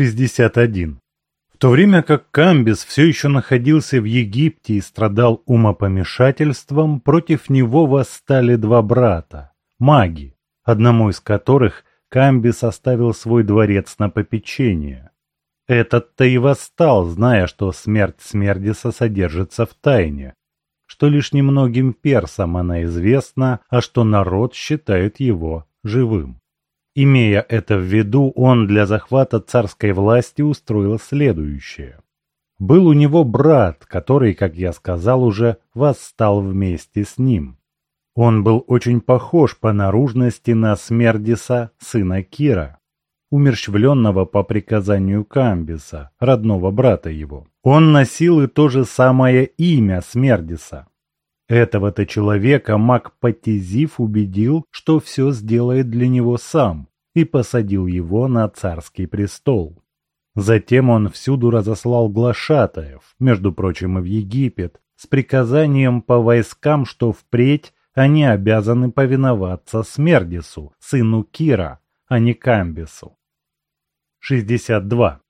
61. В то время как Камбис все еще находился в Египте и страдал умопомешательством, против него восстали два брата, маги, одному из которых Камбис оставил свой дворец на попечение. Этот-то и восстал, зная, что смерть Смердиса содержится в тайне, что лишь немногим персам она известна, а что народ считает его живым. Имея это в виду, он для захвата царской власти устроил следующее. Был у него брат, который, как я сказал уже, восстал вместе с ним. Он был очень похож по наружности на Смердиса, сына Кира, умерщвленного по приказанию Камбиса, родного брата его. Он носил и то же самое имя Смердиса. Этого-то человека маг Патизив убедил, что все сделает для него сам, и посадил его на царский престол. Затем он всюду разослал глашатаев, между прочим и в Египет, с приказанием по войскам, что впредь они обязаны повиноваться Смердису, сыну Кира, а не Камбису. 62.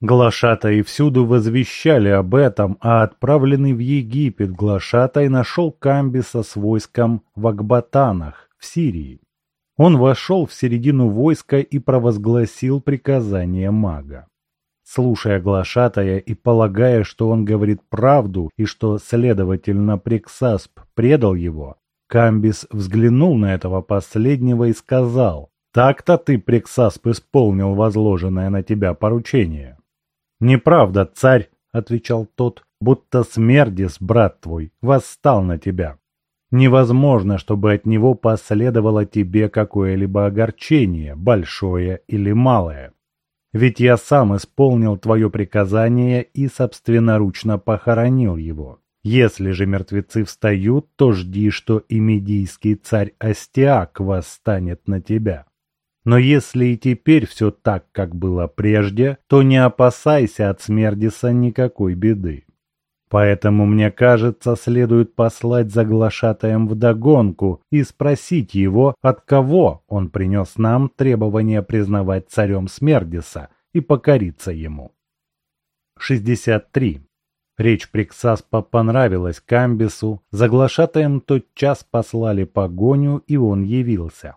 Глашатай всюду возвещали об этом, а отправленный в Египет Глашатай нашел Камбиса с войском в Акбатанах, в Сирии. Он вошел в середину войска и провозгласил приказание мага. Слушая Глашатая и полагая, что он говорит правду и что, следовательно, Приксасп предал его, Камбис взглянул на этого последнего и сказал, «Так-то ты, Приксасп, исполнил возложенное на тебя поручение». «Неправда, царь», — отвечал тот, — «будто Смердис, брат твой, восстал на тебя. Невозможно, чтобы от него последовало тебе какое-либо огорчение, большое или малое. Ведь я сам исполнил твое приказание и собственноручно похоронил его. Если же мертвецы встают, то жди, что и медийский царь Астиак восстанет на тебя. Но если и теперь все так, как было прежде, то не опасайся от Смердиса никакой беды. Поэтому, мне кажется, следует послать за глашатаем вдогонку и спросить его, от кого он принес нам требование признавать царем Смердиса и покориться ему. 63. Речь Приксаспа понравилась Камбису, за глашатаем тотчас послали погоню, и он явился.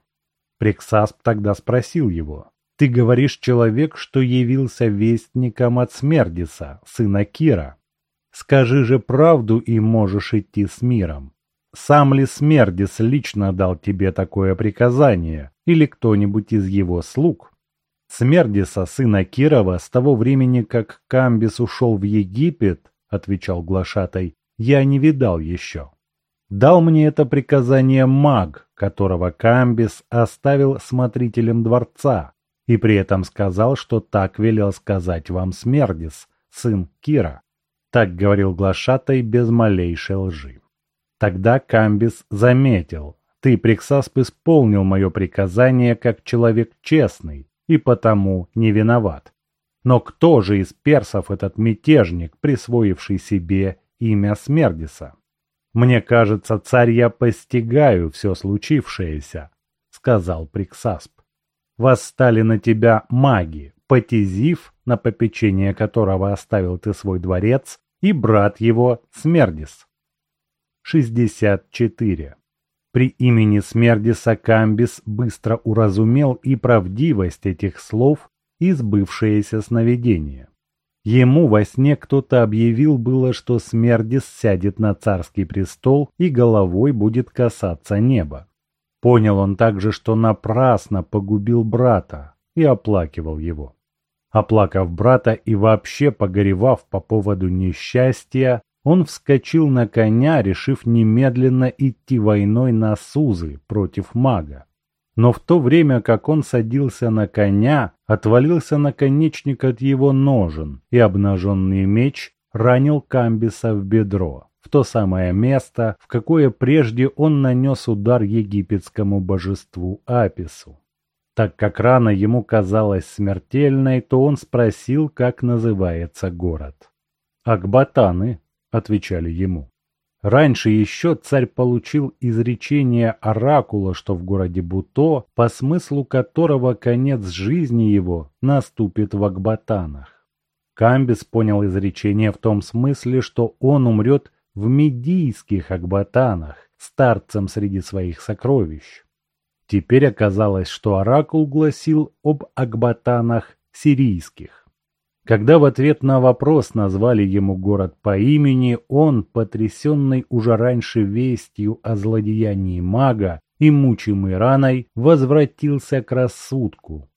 Приксасп тогда спросил его, «Ты говоришь, человек, что явился вестником от Смердиса, сына Кира. Скажи же правду и можешь идти с миром. Сам ли Смердис лично дал тебе такое приказание, или кто-нибудь из его слуг?» Смердиса, сына Кирова, с того времени, как Камбис ушел в Египет, отвечал глашатай, я не видал еще. Дал мне это приказание маг, которого Камбис оставил смотрителем дворца, и при этом сказал, что так велел сказать вам Смердис, сын Кира. Так говорил глашатай без малейшей лжи. Тогда Камбис заметил, ты, Приксасп, исполнил мое приказание как человек честный и потому не виноват. Но кто же из персов этот мятежник, присвоивший себе имя Смердиса? «Мне кажется, царь, я постигаю все случившееся», — сказал Приксасп. «Восстали на тебя маги, Патизив, на попечение которого оставил ты свой дворец, и брат его Смердис». 64. При имени Смердиса Камбис быстро уразумел и правдивость этих слов, и сбывшееся сновидение. Ему во сне кто-то объявил было, что Смердис сядет на царский престол и головой будет касаться неба. Понял он также, что напрасно погубил брата и оплакивал его. Оплакав брата и вообще погоревав по поводу несчастья, он вскочил на коня, решив немедленно идти войной на Сузы против мага. Но в то время, как он садился на коня, отвалился наконечник от его ножен, и обнаженный меч ранил Камбиса в бедро, в то самое место, в какое прежде он нанес удар египетскому божеству Апису. Так как рана ему казалась смертельной, то он спросил, как называется город. «Акбатаны», — отвечали ему. Раньше еще царь получил изречение оракула, что в городе Буто, по смыслу которого конец жизни его наступит в Акбатанах. Камбис понял изречение в том смысле, что он умрет в медийских Акбатанах, старцем среди своих сокровищ. Теперь оказалось, что оракул гласил об Акбатанах сирийских. Когда в ответ на вопрос назвали ему город по имени, он, потрясенный уже раньше вестью о злодеянии мага и мучимый раной, возвратился к рассудку.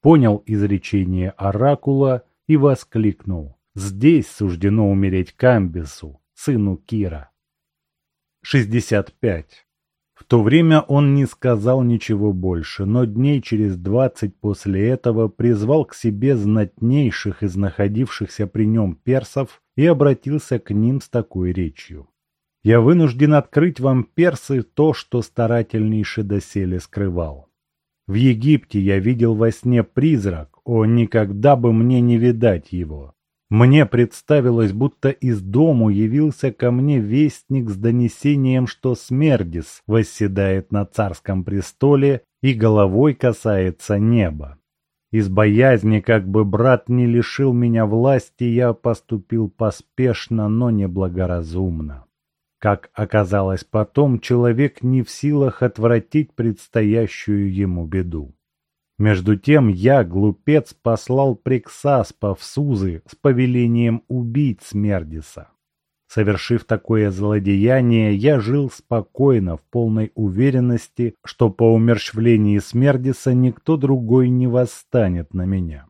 Понял изречение оракула и воскликнул. Здесь суждено умереть Камбису, сыну Кира. 65. В то время он не сказал ничего больше, но дней через двадцать после этого призвал к себе знатнейших из находившихся при нем персов и обратился к ним с такой речью. «Я вынужден открыть вам, персы, то, что старательнейше доселе скрывал. В Египте я видел во сне призрак, о, никогда бы мне не видать его. Мне представилось, будто из дому явился ко мне вестник с донесением, что Смердис восседает на царском престоле и головой касается неба. Из боязни, как бы брат не лишил меня власти, я поступил поспешно, но неблагоразумно. Как оказалось потом, человек не в силах отвратить предстоящую ему беду. Между тем я, глупец, послал Приксаспа в Сузы с повелением убить Смердиса. Совершив такое злодеяние, я жил спокойно, в полной уверенности, что по умерщвлении Смердиса никто другой не восстанет на меня.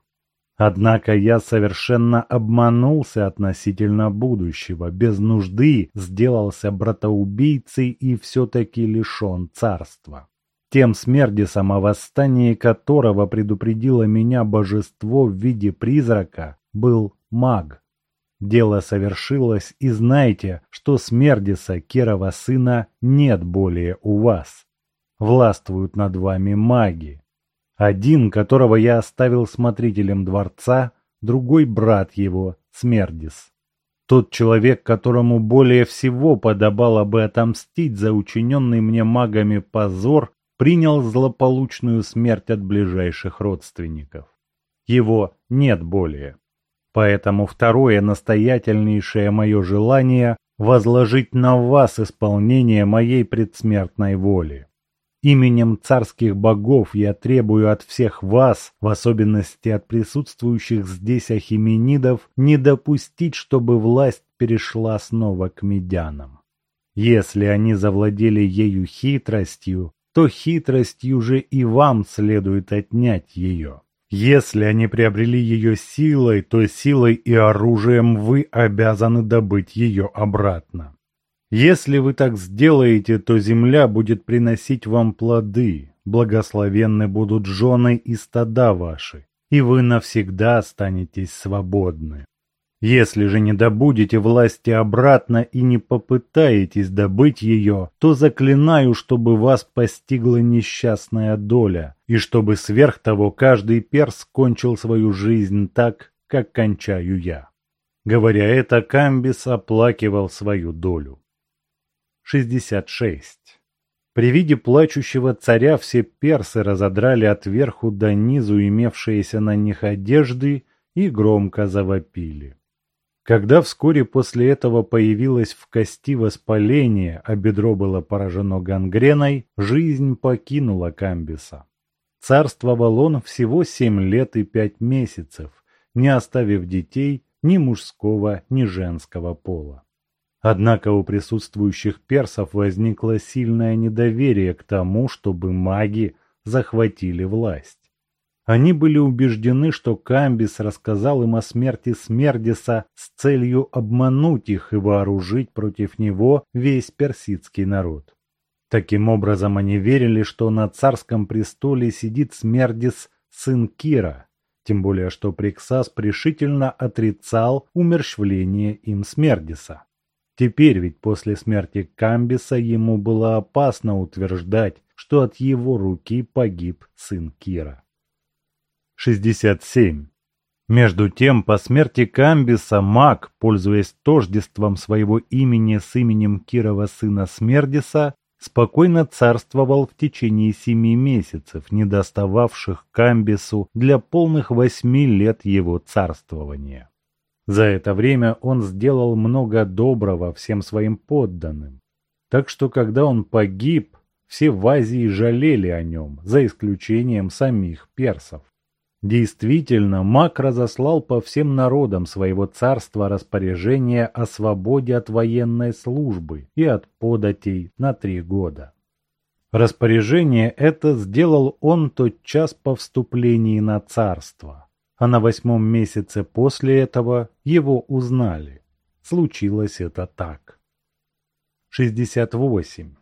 Однако я совершенно обманулся относительно будущего, без нужды сделался братоубийцей и все-таки лишен царства тем смердисом, о которого предупредило меня божество в виде призрака, был маг. Дело совершилось, и знайте, что смердиса, Керова сына, нет более у вас. Властвуют над вами маги. Один, которого я оставил смотрителем дворца, другой брат его, Смердис. Тот человек, которому более всего подобало бы отомстить за учиненный мне магами позор, принял злополучную смерть от ближайших родственников. Его нет более. Поэтому второе настоятельнейшее мое желание – возложить на вас исполнение моей предсмертной воли. Именем царских богов я требую от всех вас, в особенности от присутствующих здесь ахименидов, не допустить, чтобы власть перешла снова к медянам. Если они завладели ею хитростью, то хитростью же и вам следует отнять ее. Если они приобрели ее силой, то силой и оружием вы обязаны добыть ее обратно. Если вы так сделаете, то земля будет приносить вам плоды, благословенны будут жены и стада ваши, и вы навсегда останетесь свободны. Если же не добудете власти обратно и не попытаетесь добыть ее, то заклинаю, чтобы вас постигла несчастная доля, и чтобы сверх того каждый перс кончил свою жизнь так, как кончаю я. Говоря это, Камбис оплакивал свою долю. 66. При виде плачущего царя все персы разодрали от верху до низу имевшиеся на них одежды и громко завопили. Когда вскоре после этого появилось в кости воспаление, а бедро было поражено гангреной, жизнь покинула Камбиса. Царствовал он всего семь лет и пять месяцев, не оставив детей ни мужского, ни женского пола. Однако у присутствующих персов возникло сильное недоверие к тому, чтобы маги захватили власть. Они были убеждены, что Камбис рассказал им о смерти Смердиса с целью обмануть их и вооружить против него весь персидский народ. Таким образом, они верили, что на царском престоле сидит Смердис, сын Кира, тем более что Приксас решительно отрицал умерщвление им Смердиса. Теперь ведь после смерти Камбиса ему было опасно утверждать, что от его руки погиб сын Кира. 67. Между тем, по смерти Камбиса маг, пользуясь тождеством своего имени с именем Кирова сына Смердиса, спокойно царствовал в течение семи месяцев, не достававших Камбису для полных восьми лет его царствования. За это время он сделал много доброго всем своим подданным, так что когда он погиб, все в Азии жалели о нем, за исключением самих персов. Действительно, маг разослал по всем народам своего царства распоряжение о свободе от военной службы и от податей на три года. Распоряжение это сделал он тот час по вступлении на царство, а на восьмом месяце после этого его узнали. Случилось это так. 68.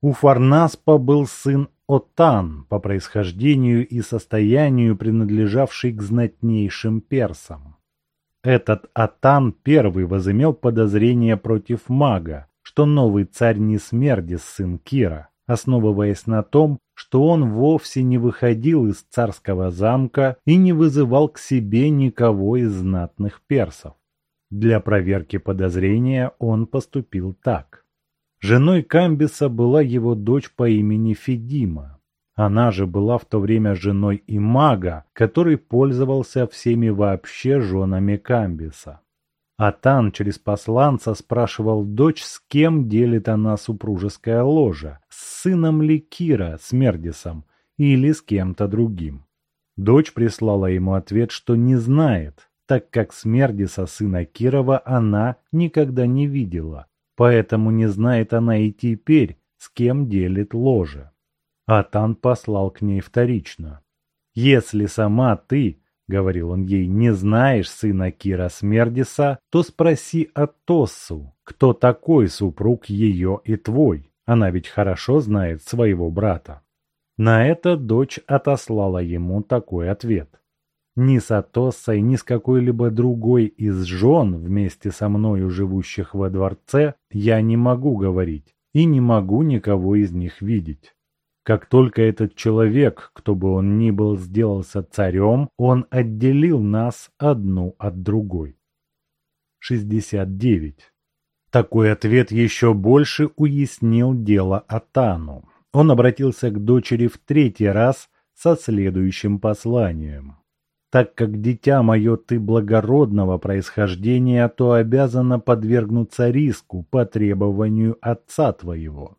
У Фарнаспа был сын Отан, по происхождению и состоянию принадлежавший к знатнейшим персам. Этот Атан первый возымел подозрение против мага, что новый царь не Смердис, сын Кира, основываясь на том, что он вовсе не выходил из царского замка и не вызывал к себе никого из знатных персов. Для проверки подозрения он поступил так. Женой Камбиса была его дочь по имени Федима. Она же была в то время женой и мага, который пользовался всеми вообще женами Камбиса. Атан через посланца спрашивал дочь, с кем делит она супружеское ложе, с сыном ли Кира, с Мердисом, или с кем-то другим. Дочь прислала ему ответ, что не знает, так как Смердиса, сына Кирова, она никогда не видела, Поэтому не знает она и теперь, с кем делит ложе. Атан послал к ней вторично. «Если сама ты, — говорил он ей, — не знаешь сына Кира Смердиса, то спроси Атоссу, кто такой супруг ее и твой. Она ведь хорошо знает своего брата». На это дочь отослала ему такой ответ. Ни с Атоссой, ни с какой-либо другой из жен, вместе со мною живущих во дворце, я не могу говорить и не могу никого из них видеть. Как только этот человек, кто бы он ни был, сделался царем, он отделил нас одну от другой. 69. Такой ответ еще больше уяснил дело Атану. Он обратился к дочери в третий раз со следующим посланием так как дитя мое ты благородного происхождения, то обязана подвергнуться риску по требованию отца твоего.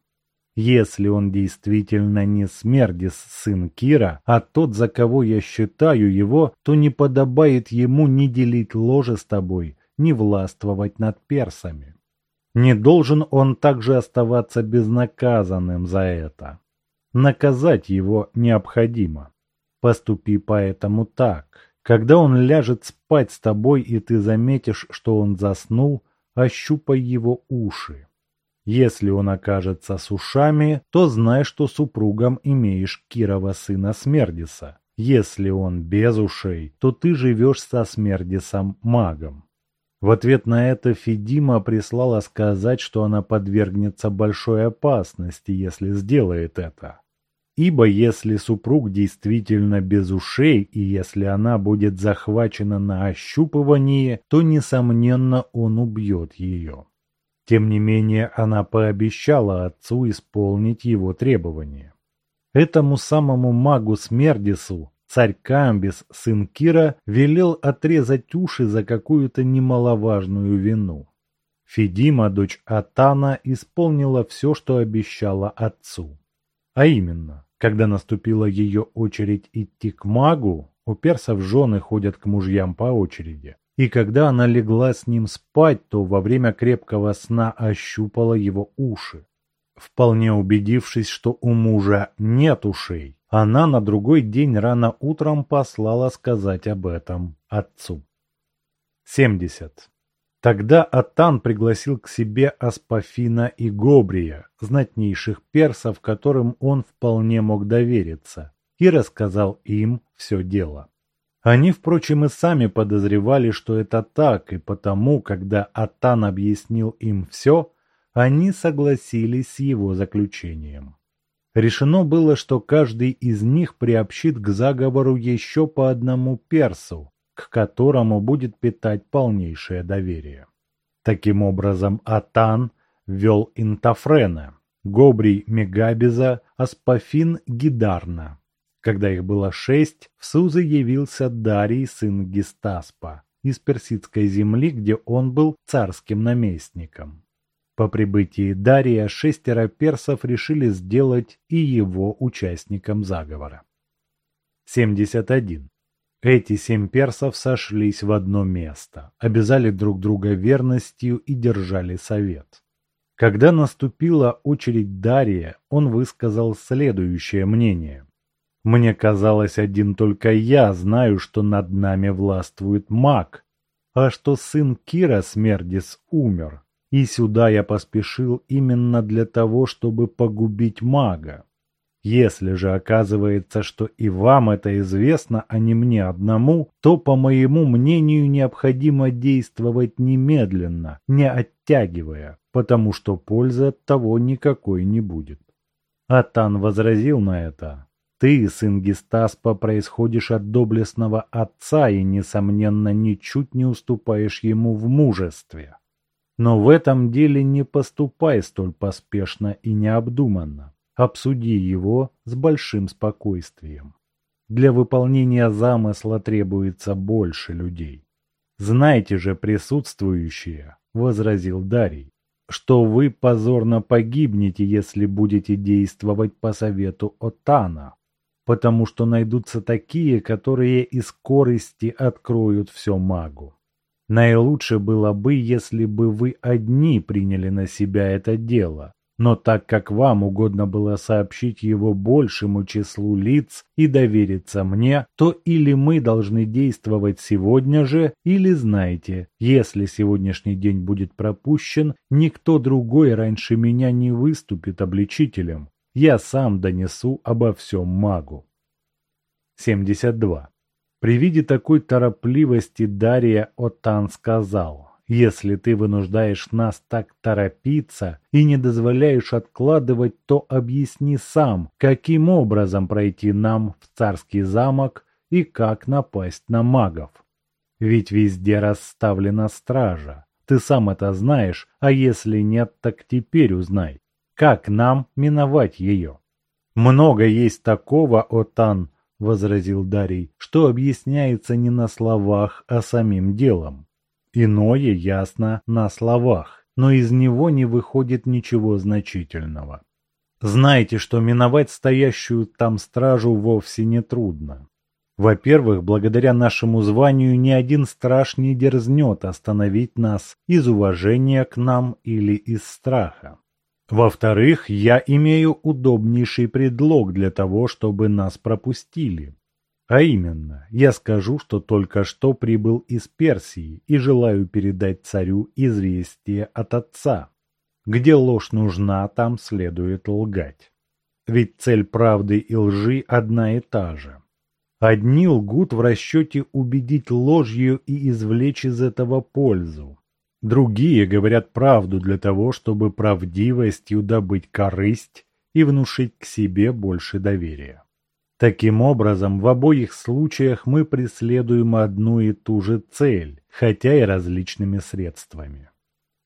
Если он действительно не Смердис, сын Кира, а тот, за кого я считаю его, то не подобает ему ни делить ложе с тобой, ни властвовать над персами. Не должен он также оставаться безнаказанным за это. Наказать его необходимо. Поступи поэтому так. Когда он ляжет спать с тобой, и ты заметишь, что он заснул, ощупай его уши. Если он окажется с ушами, то знай, что супругом имеешь Кирова сына Смердиса. Если он без ушей, то ты живешь со Смердисом магом. В ответ на это Федима прислала сказать, что она подвергнется большой опасности, если сделает это. Ибо если супруг действительно без ушей, и если она будет захвачена на ощупывании, то, несомненно, он убьет ее. Тем не менее, она пообещала отцу исполнить его требования. Этому самому магу Смердису царь Камбис, сын Кира, велел отрезать уши за какую-то немаловажную вину. Федима, дочь Атана, исполнила все, что обещала отцу. А именно, когда наступила ее очередь идти к магу, у персов жены ходят к мужьям по очереди. И когда она легла с ним спать, то во время крепкого сна ощупала его уши. Вполне убедившись, что у мужа нет ушей, она на другой день рано утром послала сказать об этом отцу. 70. Тогда Атан пригласил к себе Аспафина и Гобрия, знатнейших персов, которым он вполне мог довериться, и рассказал им все дело. Они, впрочем, и сами подозревали, что это так, и потому, когда Атан объяснил им все, они согласились с его заключением. Решено было, что каждый из них приобщит к заговору еще по одному персу, к которому будет питать полнейшее доверие. Таким образом, Атан вел Интафрена, Гобрий Мегабиза, Аспафин Гидарна. Когда их было шесть, в Сузы явился Дарий, сын Гестаспа, из персидской земли, где он был царским наместником. По прибытии Дария шестеро персов решили сделать и его участником заговора. 71. Эти семь персов сошлись в одно место, обязали друг друга верностью и держали совет. Когда наступила очередь Дария, он высказал следующее мнение. «Мне казалось, один только я знаю, что над нами властвует маг, а что сын Кира Смердис умер, и сюда я поспешил именно для того, чтобы погубить мага. Если же оказывается, что и вам это известно, а не мне одному, то, по моему мнению, необходимо действовать немедленно, не оттягивая, потому что пользы от того никакой не будет. Атан возразил на это. Ты, сын Гестаспа, происходишь от доблестного отца и, несомненно, ничуть не уступаешь ему в мужестве. Но в этом деле не поступай столь поспешно и необдуманно обсуди его с большим спокойствием. Для выполнения замысла требуется больше людей. Знайте же, присутствующие, возразил Дарий, что вы позорно погибнете, если будете действовать по совету Отана, потому что найдутся такие, которые из корысти откроют все магу. Наилучше было бы, если бы вы одни приняли на себя это дело, но так как вам угодно было сообщить его большему числу лиц и довериться мне, то или мы должны действовать сегодня же, или знайте, если сегодняшний день будет пропущен, никто другой раньше меня не выступит обличителем. Я сам донесу обо всем магу. 72. При виде такой торопливости Дария Отан сказал если ты вынуждаешь нас так торопиться и не дозволяешь откладывать, то объясни сам, каким образом пройти нам в царский замок и как напасть на магов. Ведь везде расставлена стража. Ты сам это знаешь, а если нет, так теперь узнай. Как нам миновать ее? Много есть такого, Отан, — возразил Дарий, — что объясняется не на словах, а самим делом. Иное ясно на словах, но из него не выходит ничего значительного. Знайте, что миновать стоящую там стражу вовсе не трудно. Во-первых, благодаря нашему званию ни один страж не дерзнет остановить нас из уважения к нам или из страха. Во-вторых, я имею удобнейший предлог для того, чтобы нас пропустили. А именно, я скажу, что только что прибыл из Персии и желаю передать царю известие от отца. Где ложь нужна, там следует лгать. Ведь цель правды и лжи одна и та же. Одни лгут в расчете убедить ложью и извлечь из этого пользу. Другие говорят правду для того, чтобы правдивостью добыть корысть и внушить к себе больше доверия. Таким образом, в обоих случаях мы преследуем одну и ту же цель, хотя и различными средствами.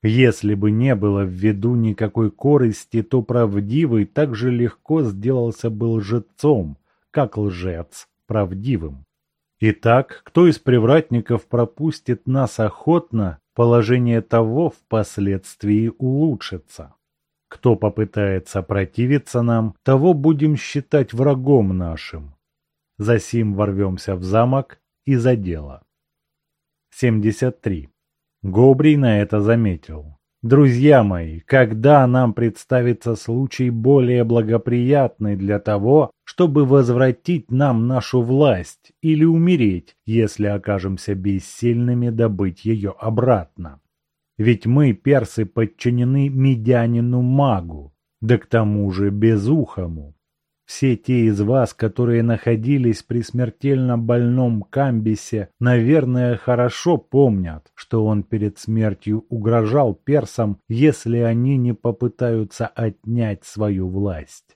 Если бы не было в виду никакой корысти, то правдивый так же легко сделался бы лжецом, как лжец правдивым. Итак, кто из привратников пропустит нас охотно, положение того впоследствии улучшится. Кто попытается противиться нам, того будем считать врагом нашим. Засим ворвемся в замок и за дело. 73. Гобрий на это заметил. Друзья мои, когда нам представится случай более благоприятный для того, чтобы возвратить нам нашу власть или умереть, если окажемся бессильными добыть ее обратно? Ведь мы, персы, подчинены медянину-магу, да к тому же безухому. Все те из вас, которые находились при смертельно больном Камбисе, наверное, хорошо помнят, что он перед смертью угрожал персам, если они не попытаются отнять свою власть.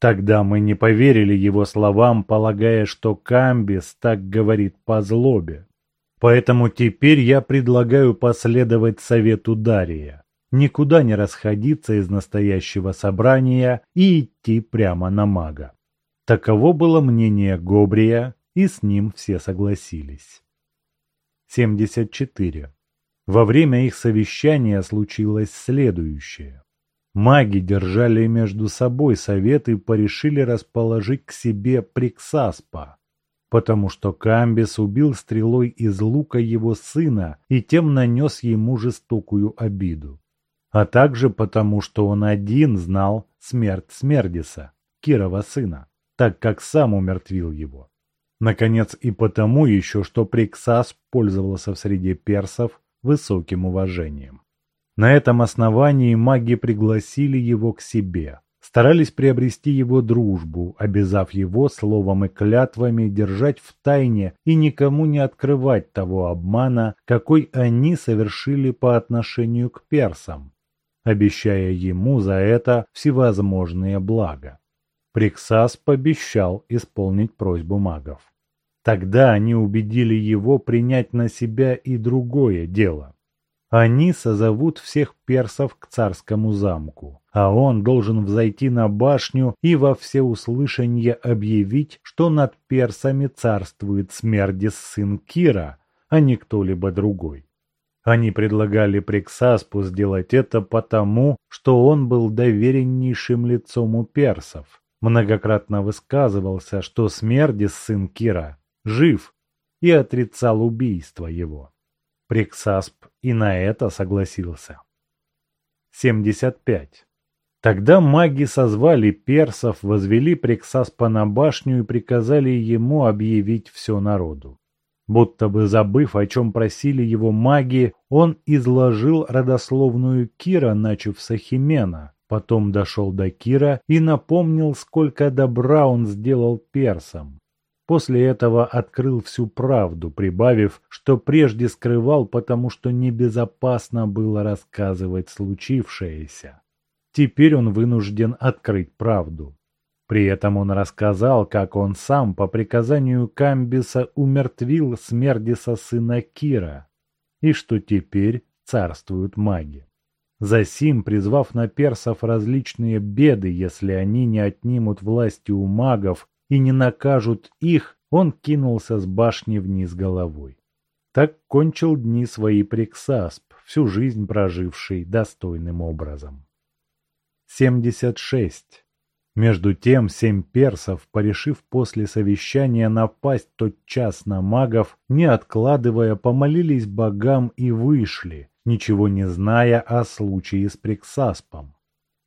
Тогда мы не поверили его словам, полагая, что Камбис так говорит по злобе. Поэтому теперь я предлагаю последовать совету Дария, никуда не расходиться из настоящего собрания и идти прямо на мага. Таково было мнение Гобрия, и с ним все согласились. 74. Во время их совещания случилось следующее. Маги держали между собой совет и порешили расположить к себе Приксаспа, потому что Камбис убил стрелой из лука его сына и тем нанес ему жестокую обиду. А также потому, что он один знал смерть Смердиса, Кирова сына, так как сам умертвил его. Наконец и потому еще, что Приксас пользовался в среде персов высоким уважением. На этом основании маги пригласили его к себе, старались приобрести его дружбу, обязав его словом и клятвами держать в тайне и никому не открывать того обмана, какой они совершили по отношению к персам, обещая ему за это всевозможные блага. Приксас пообещал исполнить просьбу магов. Тогда они убедили его принять на себя и другое дело. Они созовут всех персов к царскому замку, а он должен взойти на башню и во всеуслышание объявить, что над персами царствует Смердис сын Кира, а не кто-либо другой. Они предлагали Приксаспу сделать это потому, что он был довереннейшим лицом у персов, многократно высказывался, что Смердис сын Кира жив и отрицал убийство его. Приксасп и на это согласился. 75. Тогда маги созвали персов, возвели Приксаспа на башню и приказали ему объявить все народу. Будто бы забыв, о чем просили его маги, он изложил родословную Кира, начав с Ахимена, потом дошел до Кира и напомнил, сколько добра он сделал персам, После этого открыл всю правду, прибавив, что прежде скрывал, потому что небезопасно было рассказывать случившееся. Теперь он вынужден открыть правду. При этом он рассказал, как он сам по приказанию Камбиса умертвил Смердиса сына Кира, и что теперь царствуют маги. Засим, призвав на персов различные беды, если они не отнимут власти у магов и не накажут их, он кинулся с башни вниз головой. Так кончил дни свои Приксасп, всю жизнь проживший достойным образом. 76. Между тем семь персов, порешив после совещания напасть тот час на магов, не откладывая, помолились богам и вышли, ничего не зная о случае с Приксаспом.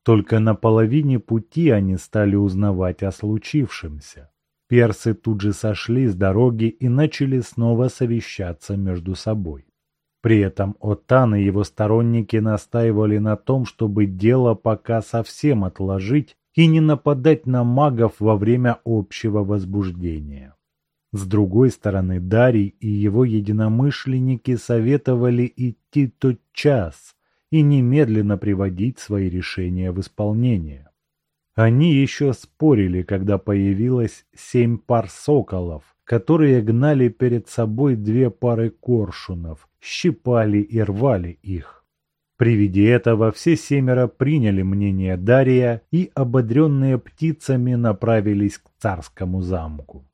Только на половине пути они стали узнавать о случившемся. Персы тут же сошли с дороги и начали снова совещаться между собой. При этом Отан и его сторонники настаивали на том, чтобы дело пока совсем отложить и не нападать на магов во время общего возбуждения. С другой стороны, Дарий и его единомышленники советовали идти тот час, и немедленно приводить свои решения в исполнение. Они еще спорили, когда появилось семь пар соколов, которые гнали перед собой две пары коршунов, щипали и рвали их. При виде этого все семеро приняли мнение Дария и, ободренные птицами, направились к царскому замку.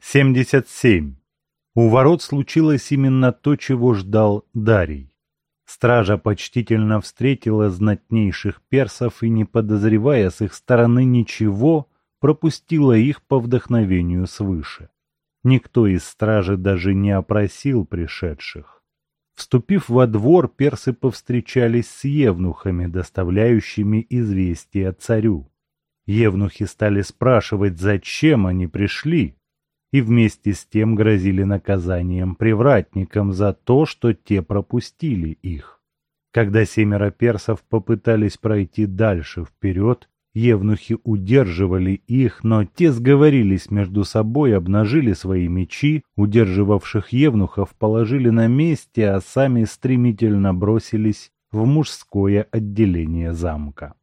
77. У ворот случилось именно то, чего ждал Дарий. Стража почтительно встретила знатнейших персов и, не подозревая с их стороны ничего, пропустила их по вдохновению свыше. Никто из стражи даже не опросил пришедших. Вступив во двор, персы повстречались с евнухами, доставляющими известие царю. Евнухи стали спрашивать, зачем они пришли, и вместе с тем грозили наказанием привратникам за то, что те пропустили их. Когда семеро персов попытались пройти дальше вперед, евнухи удерживали их, но те сговорились между собой, обнажили свои мечи, удерживавших евнухов положили на месте, а сами стремительно бросились в мужское отделение замка.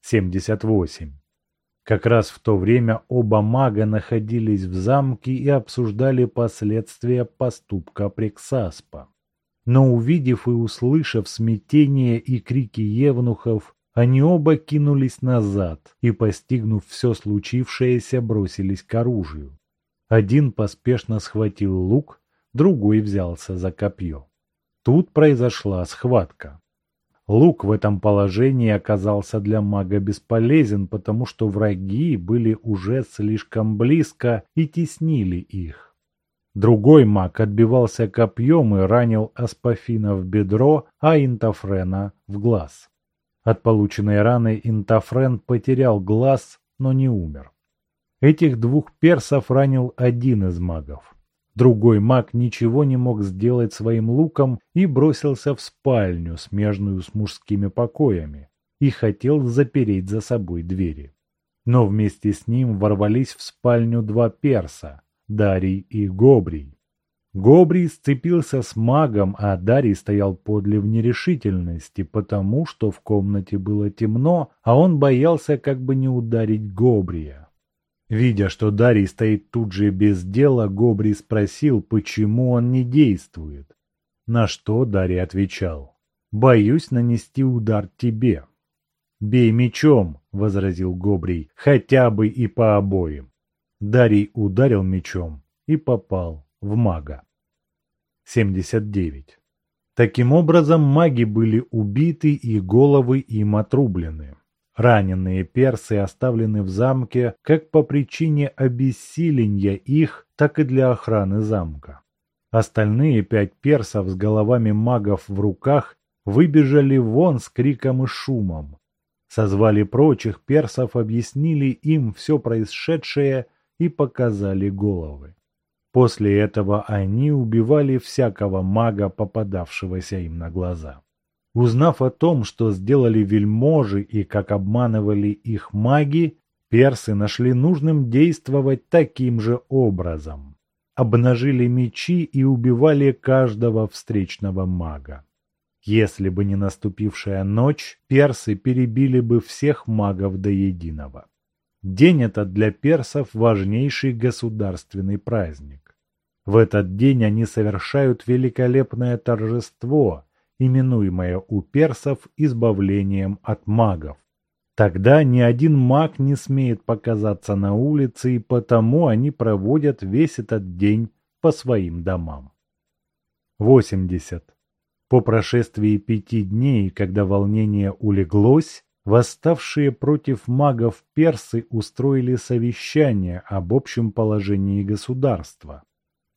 78. Как раз в то время оба мага находились в замке и обсуждали последствия поступка Прексаспа. Но увидев и услышав смятение и крики евнухов, они оба кинулись назад и, постигнув все случившееся, бросились к оружию. Один поспешно схватил лук, другой взялся за копье. Тут произошла схватка. Лук в этом положении оказался для мага бесполезен, потому что враги были уже слишком близко и теснили их. Другой маг отбивался копьем и ранил Аспафина в бедро, а Интофрена в глаз. От полученной раны Интофрен потерял глаз, но не умер. Этих двух персов ранил один из магов. Другой маг ничего не мог сделать своим луком и бросился в спальню, смежную с мужскими покоями, и хотел запереть за собой двери. Но вместе с ним ворвались в спальню два перса – Дарий и Гобрий. Гобрий сцепился с магом, а Дарий стоял подле в нерешительности, потому что в комнате было темно, а он боялся как бы не ударить Гобрия. Видя, что Дарий стоит тут же без дела, Гобрий спросил, почему он не действует. На что Дарий отвечал, «Боюсь нанести удар тебе». «Бей мечом», — возразил Гобрий, — «хотя бы и по обоим». Дарий ударил мечом и попал в мага. 79. Таким образом, маги были убиты и головы им отрублены. Раненые персы оставлены в замке как по причине обессиления их, так и для охраны замка. Остальные пять персов с головами магов в руках выбежали вон с криком и шумом. Созвали прочих персов, объяснили им все происшедшее и показали головы. После этого они убивали всякого мага, попадавшегося им на глаза. Узнав о том, что сделали вельможи и как обманывали их маги, персы нашли нужным действовать таким же образом. Обнажили мечи и убивали каждого встречного мага. Если бы не наступившая ночь, персы перебили бы всех магов до единого. День этот для персов важнейший государственный праздник. В этот день они совершают великолепное торжество – именуемое у персов избавлением от магов. Тогда ни один маг не смеет показаться на улице, и потому они проводят весь этот день по своим домам. 80. По прошествии пяти дней, когда волнение улеглось, восставшие против магов персы устроили совещание об общем положении государства.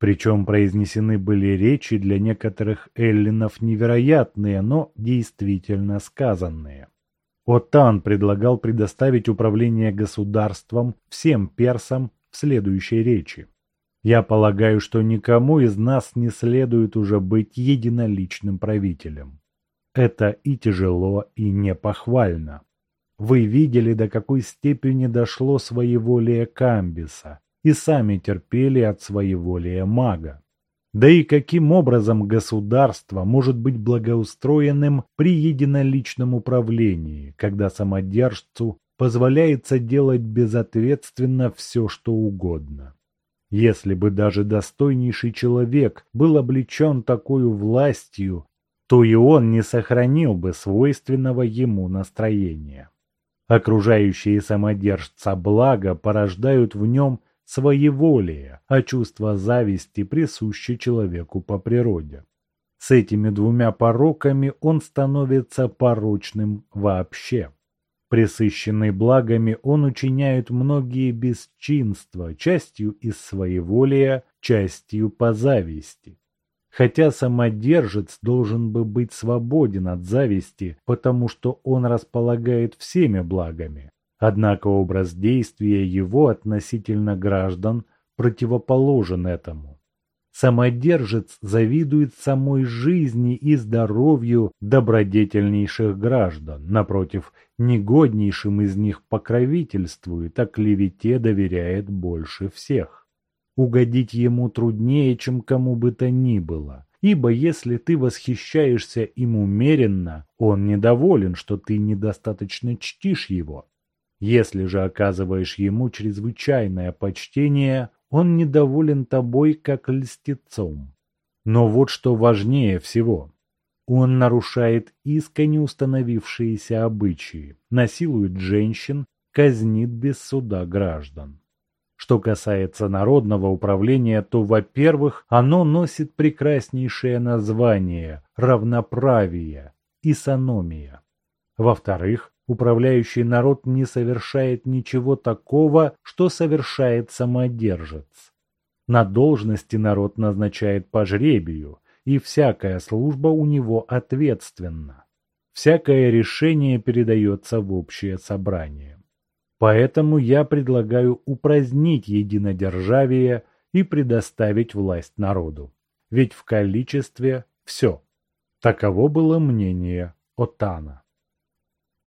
Причем произнесены были речи для некоторых эллинов невероятные, но действительно сказанные. Отан предлагал предоставить управление государством всем персам в следующей речи. Я полагаю, что никому из нас не следует уже быть единоличным правителем. Это и тяжело, и непохвально. Вы видели, до какой степени дошло своеволие Камбиса, и сами терпели от своеволия мага. Да и каким образом государство может быть благоустроенным при единоличном управлении, когда самодержцу позволяется делать безответственно все, что угодно? Если бы даже достойнейший человек был облечен такой властью, то и он не сохранил бы свойственного ему настроения. Окружающие самодержца блага порождают в нем своеволие, а чувство зависти присуще человеку по природе. С этими двумя пороками он становится порочным вообще. Присыщенный благами, он учиняет многие бесчинства, частью из своеволия, частью по зависти. Хотя самодержец должен бы быть свободен от зависти, потому что он располагает всеми благами, Однако образ действия его относительно граждан противоположен этому. Самодержец завидует самой жизни и здоровью добродетельнейших граждан, напротив, негоднейшим из них покровительствует, а клевете доверяет больше всех. Угодить ему труднее, чем кому бы то ни было, ибо если ты восхищаешься им умеренно, он недоволен, что ты недостаточно чтишь его. Если же оказываешь ему чрезвычайное почтение, он недоволен тобой как льстецом. Но вот что важнее всего. Он нарушает искренне установившиеся обычаи, насилует женщин, казнит без суда граждан. Что касается народного управления, то, во-первых, оно носит прекраснейшее название – равноправие, исономия. Во-вторых, управляющий народ не совершает ничего такого, что совершает самодержец. На должности народ назначает по жребию, и всякая служба у него ответственна. Всякое решение передается в общее собрание. Поэтому я предлагаю упразднить единодержавие и предоставить власть народу. Ведь в количестве все. Таково было мнение Отана.